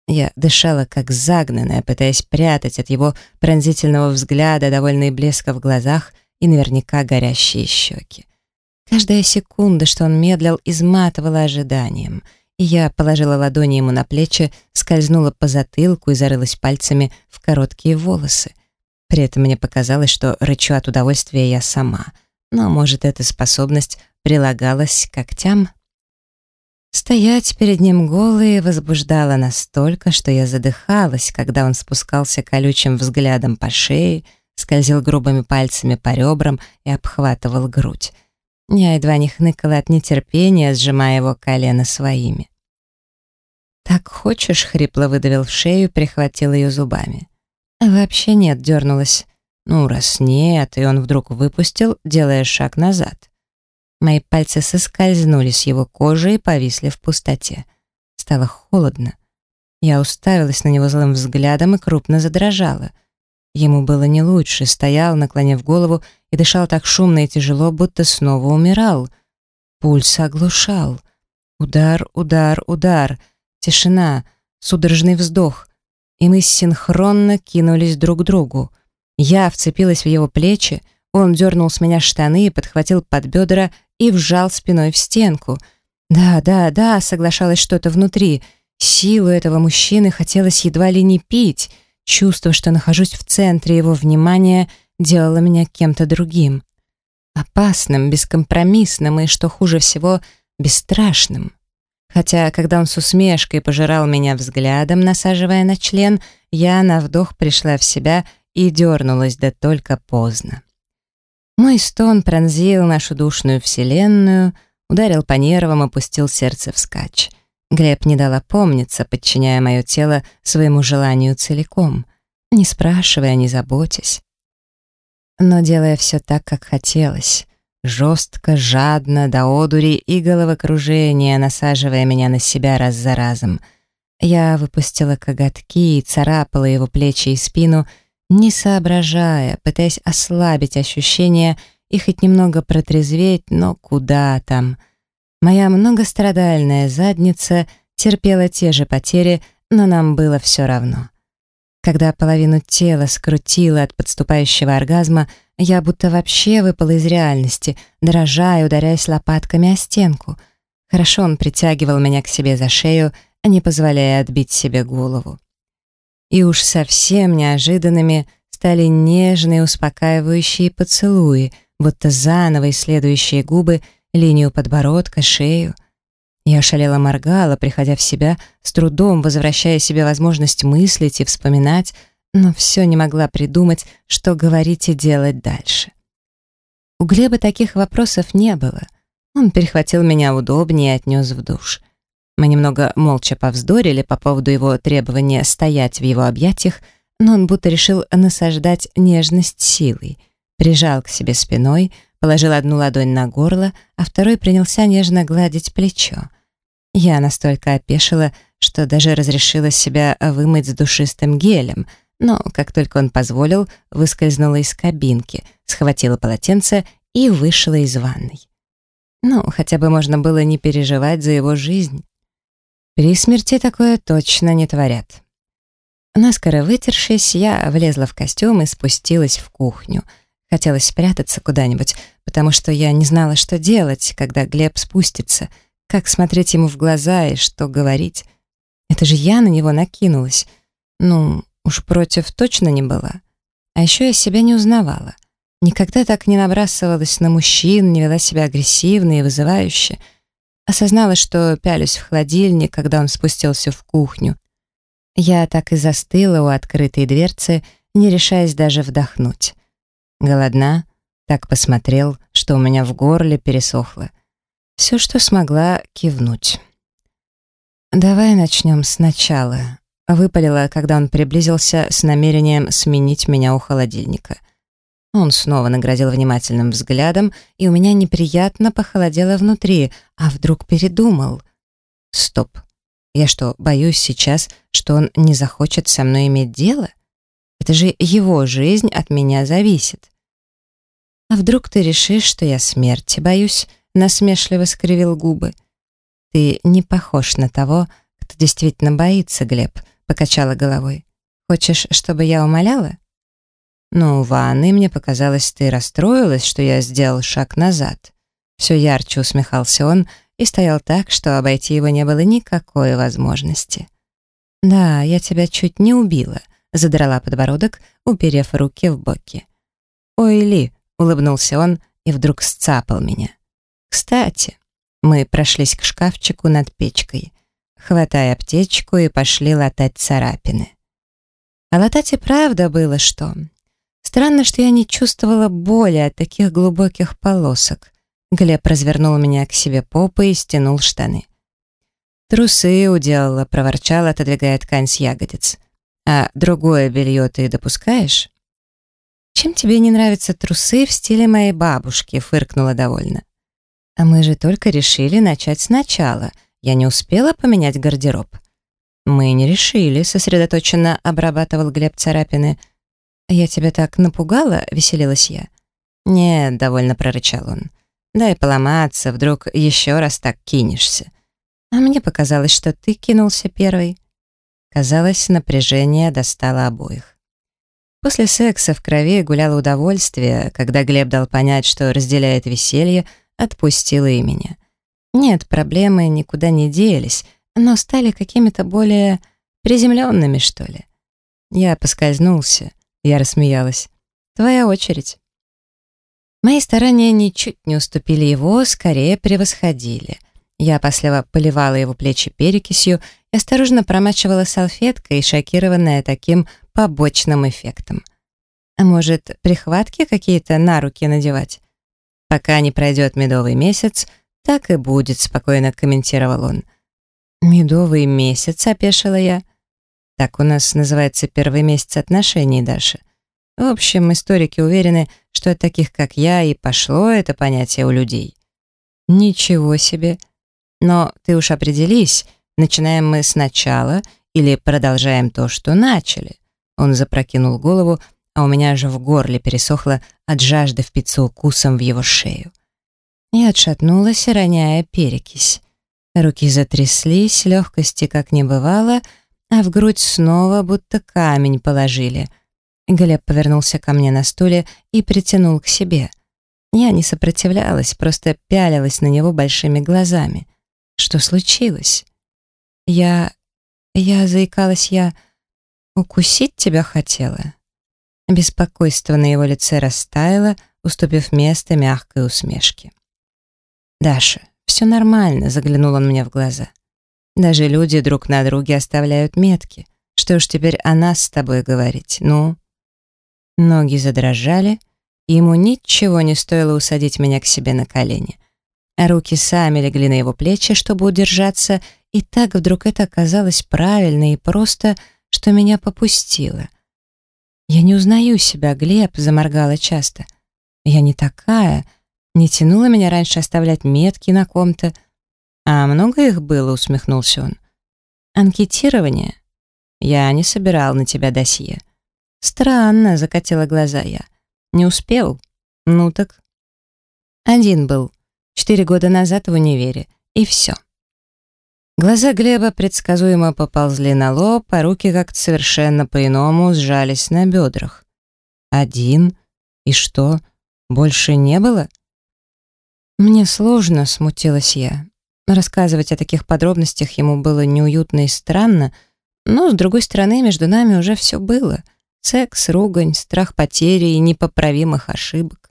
Speaker 1: Я дышала как загнанная, пытаясь прятать от его пронзительного взгляда довольный блеска в глазах и наверняка горящие щеки. Каждая секунда, что он медлил, изматывала ожиданием, и я положила ладони ему на плечи, скользнула по затылку и зарылась пальцами в короткие волосы — при этом мне показалось, что рычу от удовольствия я сама. Но, может, эта способность прилагалась к когтям? Стоять перед ним голой возбуждала настолько, что я задыхалась, когда он спускался колючим взглядом по шее, скользил грубыми пальцами по ребрам и обхватывал грудь. Я едва не хныкала от нетерпения, сжимая его колено своими. «Так хочешь?» — хрипло выдавил в шею, прихватил ее зубами. «Вообще нет», — дернулась. «Ну, раз нет», и он вдруг выпустил, делая шаг назад. Мои пальцы соскользнули с его кожи и повисли в пустоте. Стало холодно. Я уставилась на него злым взглядом и крупно задрожала. Ему было не лучше, стоял, наклонив голову, и дышал так шумно и тяжело, будто снова умирал. Пульс оглушал. Удар, удар, удар. Тишина, судорожный вздох. И мы синхронно кинулись друг к другу. Я вцепилась в его плечи, он дернул с меня штаны, подхватил под бедра и вжал спиной в стенку. Да, да, да, соглашалось что-то внутри. Силу этого мужчины хотелось едва ли не пить. Чувство, что нахожусь в центре его внимания, делало меня кем-то другим. Опасным, бескомпромиссным и, что хуже всего, бесстрашным. Хотя, когда он с усмешкой пожирал меня взглядом, насаживая на член, я на вдох пришла в себя и дернулась, да только поздно. Мой стон пронзил нашу душную вселенную, ударил по нервам и пустил сердце вскачь. Глеб не дал опомниться, подчиняя мое тело своему желанию целиком, не спрашивая, не заботясь. Но делая все так, как хотелось, жестко, жадно, до одури и головокружения, насаживая меня на себя раз за разом, я выпустила коготки и царапала его плечи и спину, не соображая, пытаясь ослабить ощущение и хоть немного протрезветь, но куда там. Моя многострадальная задница терпела те же потери, но нам было все равно. Когда половину тела скрутило от подступающего оргазма, я будто вообще выпала из реальности, дрожа и ударяясь лопатками о стенку. Хорошо он притягивал меня к себе за шею, не позволяя отбить себе голову. И уж совсем неожиданными стали нежные успокаивающие поцелуи — будто заново исследующие губы, линию подбородка, шею. Я шалела моргала, приходя в себя, с трудом возвращая себе возможность мыслить и вспоминать, но все не могла придумать, что говорить и делать дальше. У Глеба таких вопросов не было. Он перехватил меня удобнее и отнес в душ. Мы немного молча повздорили по поводу его требования стоять в его объятиях, но он будто решил насаждать нежность силой — прижал к себе спиной, положил одну ладонь на горло, а второй принялся нежно гладить плечо. Я настолько опешила, что даже разрешила себя вымыть с душистым гелем, но, как только он позволил, выскользнула из кабинки, схватила полотенце и вышла из ванной. Ну, хотя бы можно было не переживать за его жизнь. При смерти такое точно не творят. Наскоро вытершись, я влезла в костюм и спустилась в кухню — Хотелось спрятаться куда-нибудь, потому что я не знала, что делать, когда Глеб спустится, как смотреть ему в глаза и что говорить. Это же я на него накинулась. Ну, уж против точно не была. А еще я себя не узнавала. Никогда так не набрасывалась на мужчин, не вела себя агрессивно и вызывающе. Осознала, что пялюсь в холодильник, когда он спустился в кухню. Я так и застыла у открытой дверцы, не решаясь даже вдохнуть. Голодна? Так посмотрел, что у меня в горле пересохло. Все, что смогла, кивнуть. «Давай начнем сначала», — выпалила, когда он приблизился с намерением сменить меня у холодильника. Он снова наградил внимательным взглядом, и у меня неприятно похолодело внутри, а вдруг передумал. «Стоп. Я что, боюсь сейчас, что он не захочет со мной иметь дело? Это же его жизнь от меня зависит». «А вдруг ты решишь, что я смерти боюсь?» Насмешливо скривил губы. «Ты не похож на того, кто действительно боится, Глеб», покачала головой. «Хочешь, чтобы я умоляла?» «Ну, в ванной мне показалось, ты расстроилась, что я сделал шаг назад». Все ярче усмехался он и стоял так, что обойти его не было никакой возможности. «Да, я тебя чуть не убила», задрала подбородок, уперев руки в боки. «Ой, Ли, Улыбнулся он и вдруг сцапал меня. «Кстати, мы прошлись к шкафчику над печкой. Хватай аптечку и пошли латать царапины. А латать и правда было что. Странно, что я не чувствовала боли от таких глубоких полосок. Глеб развернул меня к себе попой и стянул штаны. «Трусы уделала», — проворчал, отодвигая ткань с ягодиц. «А другое белье ты допускаешь?» «Чем тебе не нравятся трусы в стиле моей бабушки?» — фыркнула довольно. «А мы же только решили начать сначала. Я не успела поменять гардероб». «Мы не решили», — сосредоточенно обрабатывал Глеб царапины. «Я тебя так напугала?» — веселилась я. «Нет», — довольно прорычал он. «Дай поломаться, вдруг еще раз так кинешься». А мне показалось, что ты кинулся первый. Казалось, напряжение достало обоих. После секса в крови гуляло удовольствие, когда Глеб дал понять, что разделяет веселье, отпустило и меня. Нет, проблемы никуда не делись, но стали какими-то более приземленными, что ли. Я поскользнулся, я рассмеялась. Твоя очередь. Мои старания ничуть не уступили его, скорее превосходили. Я после поливала его плечи перекисью и осторожно промачивала салфеткой, шокированная таким побочным эффектом. А может, прихватки какие-то на руки надевать? Пока не пройдет медовый месяц, так и будет, спокойно комментировал он. «Медовый месяц», — опешила я. Так у нас называется первый месяц отношений, Даша. В общем, историки уверены, что от таких, как я, и пошло это понятие у людей. Ничего себе. Но ты уж определись, начинаем мы сначала или продолжаем то, что начали. Он запрокинул голову, а у меня же в горле пересохло от жажды впиться укусом в его шею. Я отшатнулась, роняя перекись. Руки затряслись, легкости как не бывало, а в грудь снова будто камень положили. Глеб повернулся ко мне на стуле и притянул к себе. Я не сопротивлялась, просто пялилась на него большими глазами. Что случилось? Я... я заикалась, я... укусить тебя хотела? Беспокойство на его лице растаяло, уступив место мягкой усмешке. «Даша, все нормально», — заглянул он мне в глаза. «Даже люди друг на друге оставляют метки. Что ж теперь о нас с тобой говорить? Ну?» Ноги задрожали, и ему ничего не стоило усадить меня к себе на колени. А руки сами легли на его плечи, чтобы удержаться, и так вдруг это оказалось правильно и просто, что меня попустило. «Я не узнаю себя, Глеб», — заморгала часто. «Я не такая», не тянуло меня раньше оставлять метки на ком-то. А много их было, усмехнулся он. Анкетирование? Я не собирал на тебя досье. Странно, закатила глаза я. Не успел? Ну так. Один был. Четыре года назад в универе. И все. Глаза Глеба предсказуемо поползли на лоб, а руки как-то совершенно по-иному сжались на бедрах. Один? И что, больше не было? «Мне сложно», — смутилась я. Рассказывать о таких подробностях ему было неуютно и странно, но, с другой стороны, между нами уже все было. Секс, ругань, страх потери и непоправимых ошибок.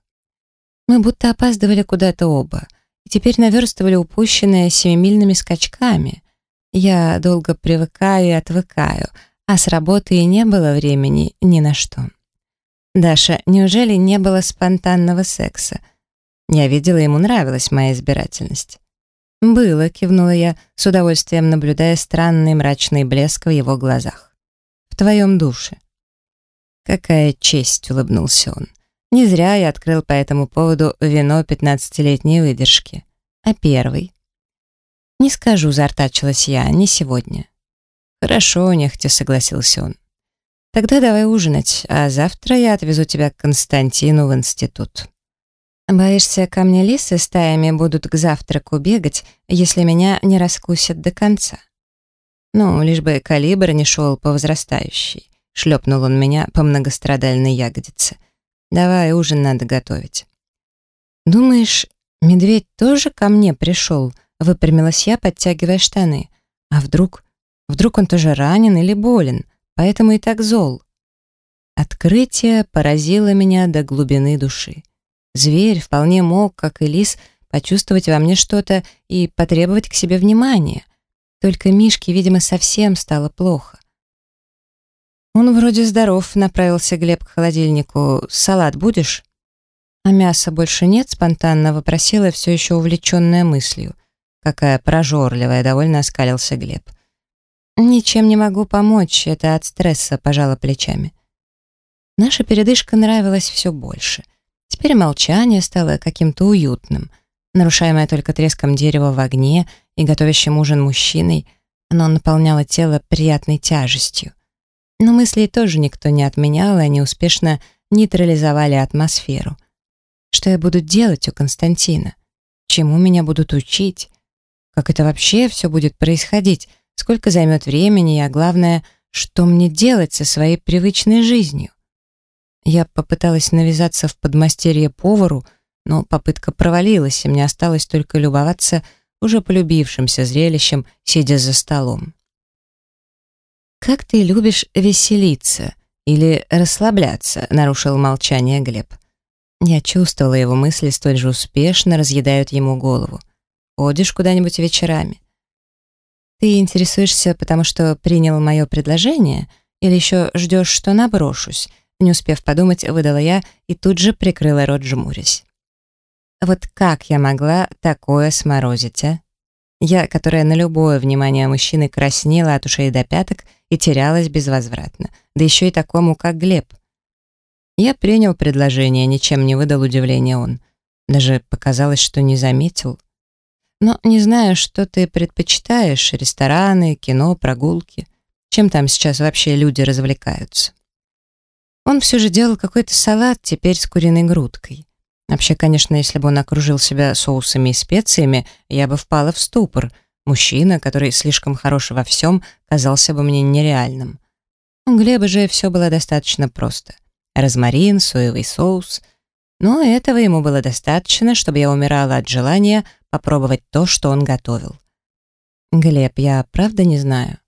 Speaker 1: Мы будто опаздывали куда-то оба, теперь наверстывали упущенное семимильными скачками. Я долго привыкаю и отвыкаю, а с работы и не было времени ни на что. «Даша, неужели не было спонтанного секса?» Я видела, ему нравилась моя избирательность. «Было», — кивнула я, с удовольствием наблюдая странный мрачный блеск в его глазах. «В твоем душе». «Какая честь!» — улыбнулся он. «Не зря я открыл по этому поводу вино пятнадцатилетней выдержки. А первый?» «Не скажу», — заортачилась я, — «не сегодня». «Хорошо», — нехотя согласился он. «Тогда давай ужинать, а завтра я отвезу тебя к Константину в институт». Боишься, ко мне лисы стаями будут к завтраку бегать, если меня не раскусят до конца? Ну, лишь бы калибр не шел по возрастающей. Шлепнул он меня по многострадальной ягодице. Давай, ужин надо готовить. Думаешь, медведь тоже ко мне пришел? Выпрямилась я, подтягивая штаны. А вдруг, вдруг он тоже ранен или болен, поэтому и так зол? Открытие поразило меня до глубины души. Зверь вполне мог, как и лис, почувствовать во мне что-то и потребовать к себе внимания. Только Мишке, видимо, совсем стало плохо. «Он вроде здоров», — направился Глеб к холодильнику. «Салат будешь?» «А мяса больше нет?» — спонтанно вопросила, все еще увлеченная мыслью. Какая прожорливая, довольно оскалился Глеб. «Ничем не могу помочь, это от стресса», — пожала плечами. Наша передышка нравилась все больше. Теперь молчание стало каким-то уютным, нарушаемое только треском дерева в огне и готовящим ужин мужчиной, оно наполняло тело приятной тяжестью. Но мыслей тоже никто не отменял, и они успешно нейтрализовали атмосферу. Что я буду делать у Константина? Чему меня будут учить? Как это вообще все будет происходить? Сколько займет времени, а главное, что мне делать со своей привычной жизнью? Я попыталась навязаться в подмастерье повару, но попытка провалилась, и мне осталось только любоваться уже полюбившимся зрелищем, сидя за столом. «Как ты любишь веселиться или расслабляться?» — нарушил молчание Глеб. Я чувствовала его мысли столь же успешно разъедают ему голову. «Ходишь куда-нибудь вечерами?» «Ты интересуешься, потому что принял мое предложение, или еще ждешь, что наброшусь?» Не успев подумать, выдала я и тут же прикрыла рот, жмурясь. Вот как я могла такое сморозить, а? Я, которая на любое внимание мужчины краснела от ушей до пяток и терялась безвозвратно, да еще и такому, как Глеб. Я принял предложение, ничем не выдал удивления он. Даже показалось, что не заметил. Но не знаю, что ты предпочитаешь, рестораны, кино, прогулки. Чем там сейчас вообще люди развлекаются? Он все же делал какой-то салат, теперь с куриной грудкой. Вообще, конечно, если бы он окружил себя соусами и специями, я бы впала в ступор. Мужчина, который слишком хорош во всем, казался бы мне нереальным. У Глеба же все было достаточно просто. Розмарин, соевый соус. Но этого ему было достаточно, чтобы я умирала от желания попробовать то, что он готовил. «Глеб, я правда не знаю.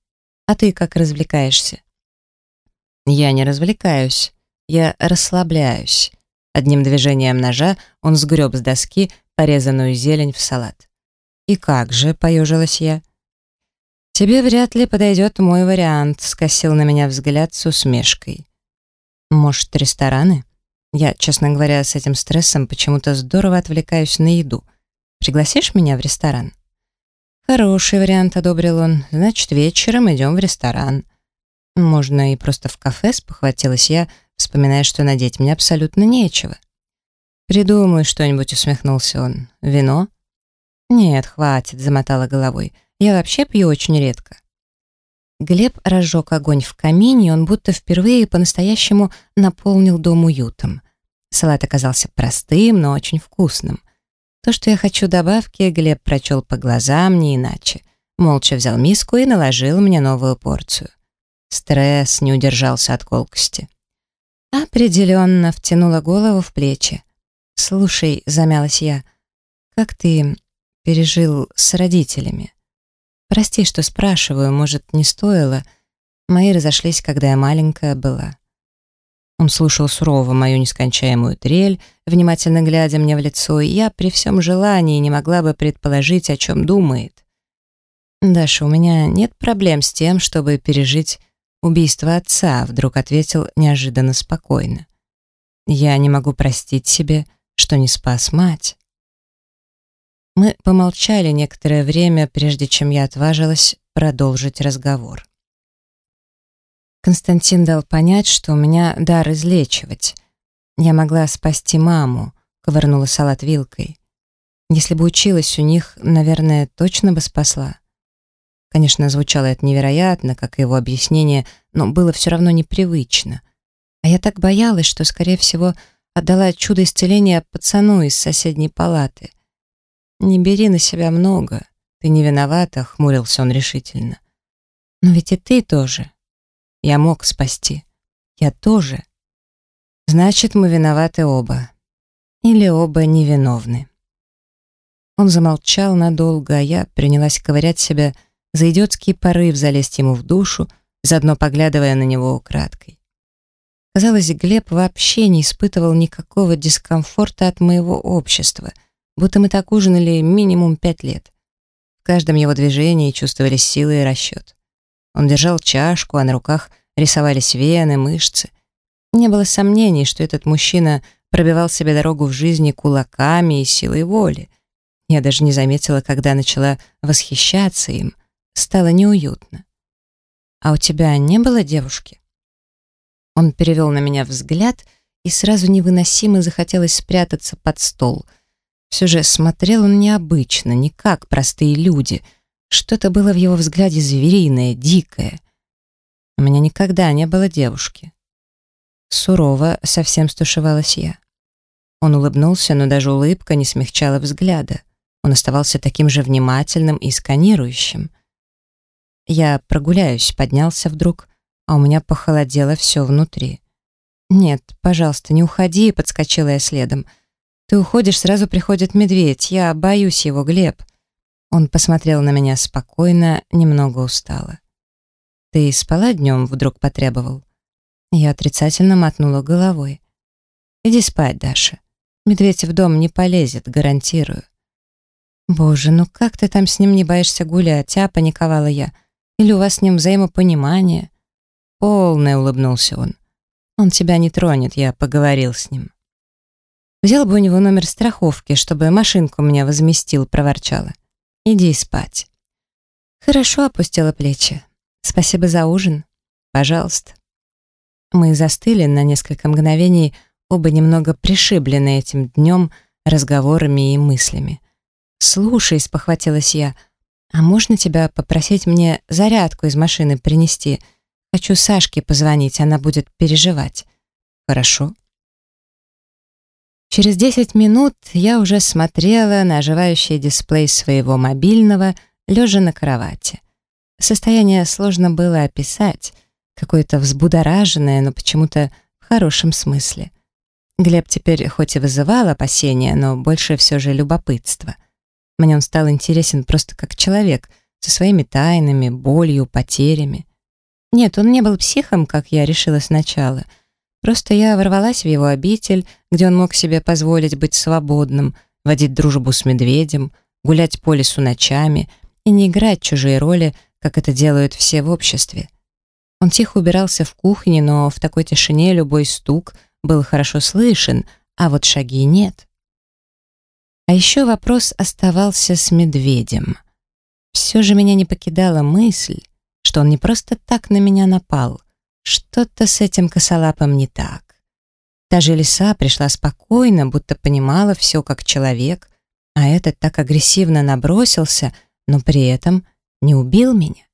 Speaker 1: А ты как развлекаешься?» Я не развлекаюсь, я расслабляюсь. Одним движением ножа он сгреб с доски порезанную зелень в салат. «И как же?» — поежилась я. «Тебе вряд ли подойдет мой вариант», — скосил на меня взгляд с усмешкой. «Может, рестораны?» Я, честно говоря, с этим стрессом почему-то здорово отвлекаюсь на еду. Пригласишь меня в ресторан?» «Хороший вариант», — одобрил он. «Значит, вечером идем в ресторан». Можно и просто в кафе, спохватилась я, вспоминая, что надеть мне абсолютно нечего. «Придумай что-нибудь», — усмехнулся он. «Вино?» «Нет, хватит», — замотала головой. «Я вообще пью очень редко». Глеб разжег огонь в камине, и он будто впервые по-настоящему наполнил дом уютом. Салат оказался простым, но очень вкусным. То, что я хочу добавки, Глеб прочел по глазам, не иначе. Молча взял миску и наложил мне новую порцию. Стресс не удержался от колкости. Определенно втянула голову в плечи. «Слушай», — замялась я, — «как ты пережил с родителями?» «Прости, что спрашиваю, может, не стоило?» Мои разошлись, когда я маленькая была. Он слушал сурово мою нескончаемую трель, внимательно глядя мне в лицо, и я при всем желании не могла бы предположить, о чем думает. «Даша, у меня нет проблем с тем, чтобы пережить убийство отца», — вдруг ответил неожиданно спокойно. «Я не могу простить себе, что не спас мать». Мы помолчали некоторое время, прежде чем я отважилась продолжить разговор. Константин дал понять, что у меня дар излечивать. Я могла спасти маму, ковырнула салат вилкой. Если бы училась у них, наверное, точно бы спасла. Конечно, звучало это невероятно, как и его объяснение, но было все равно непривычно. А я так боялась, что, скорее всего, отдала чудо исцеления пацану из соседней палаты. «Не бери на себя много. Ты не виновата», — хмурился он решительно. «Но ведь и ты тоже. Я мог спасти. Я тоже. Значит, мы виноваты оба. Или оба невиновны». Он замолчал надолго, а я принялась ковырять себя за идиотский порыв залезть ему в душу, заодно поглядывая на него украдкой. Казалось, Глеб вообще не испытывал никакого дискомфорта от моего общества, будто мы так ужинали минимум пять лет. В каждом его движении чувствовались силы и расчет. Он держал чашку, а на руках рисовались вены, мышцы. Не было сомнений, что этот мужчина пробивал себе дорогу в жизни кулаками и силой воли. Я даже не заметила, когда начала восхищаться им — Стало неуютно. «А у тебя не было девушки?» Он перевел на меня взгляд, и сразу невыносимо захотелось спрятаться под стол. Все же смотрел он необычно, не как простые люди. Что-то было в его взгляде звериное, дикое. У меня никогда не было девушки. Сурово совсем стушевалась я. Он улыбнулся, но даже улыбка не смягчала взгляда. он оставался таким же внимательным и сканирующим. Я прогуляюсь, поднялся вдруг, а у меня похолодело все внутри. «Нет, пожалуйста, не уходи», — подскочила я следом. «Ты уходишь, сразу приходит медведь. Я боюсь его, Глеб». Он посмотрел на меня спокойно, немного устало. «Ты спала днем?» — вдруг потребовал. Я отрицательно мотнула головой. «Иди спать, Даша. Медведь в дом не полезет, гарантирую». «Боже, ну как ты там с ним не боишься гулять, а?» — паниковала я. «Или у вас с ним взаимопонимание?» «Полное», — улыбнулся он. «Он тебя не тронет, я поговорил с ним». «Взял бы у него номер страховки, чтобы машинку мне возместил», — проворчала. «Иди спать». «Хорошо», — опустила плечи. «Спасибо за ужин. Пожалуйста». Мы застыли на несколько мгновений, оба немного пришиблены этим днем, разговорами и мыслями. «Слушай», — спохватилась я, — «а можно тебя попросить мне зарядку из машины принести? Хочу Сашке позвонить, она будет переживать». «Хорошо». Через 10 минут я уже смотрела на оживающий дисплей своего мобильного, лежа на кровати. Состояние сложно было описать, какое-то взбудораженное, но почему-то в хорошем смысле. Глеб теперь хоть и вызывал опасения, но больше все же любопытство. Мне он стал интересен просто как человек, со своими тайнами, болью, потерями. Нет, он не был психом, как я решила сначала. Просто я ворвалась в его обитель, где он мог себе позволить быть свободным, водить дружбу с медведем, гулять по лесу ночами и не играть чужие роли, как это делают все в обществе. Он тихо убирался в кухне, но в такой тишине любой стук был хорошо слышен, а вот шаги нет. А еще вопрос оставался с медведем. Все же меня не покидала мысль, что он не просто так на меня напал. Что-то с этим косолапом не так. Даже лиса пришла спокойно, будто понимала все как человек, а этот так агрессивно набросился, но при этом не убил меня.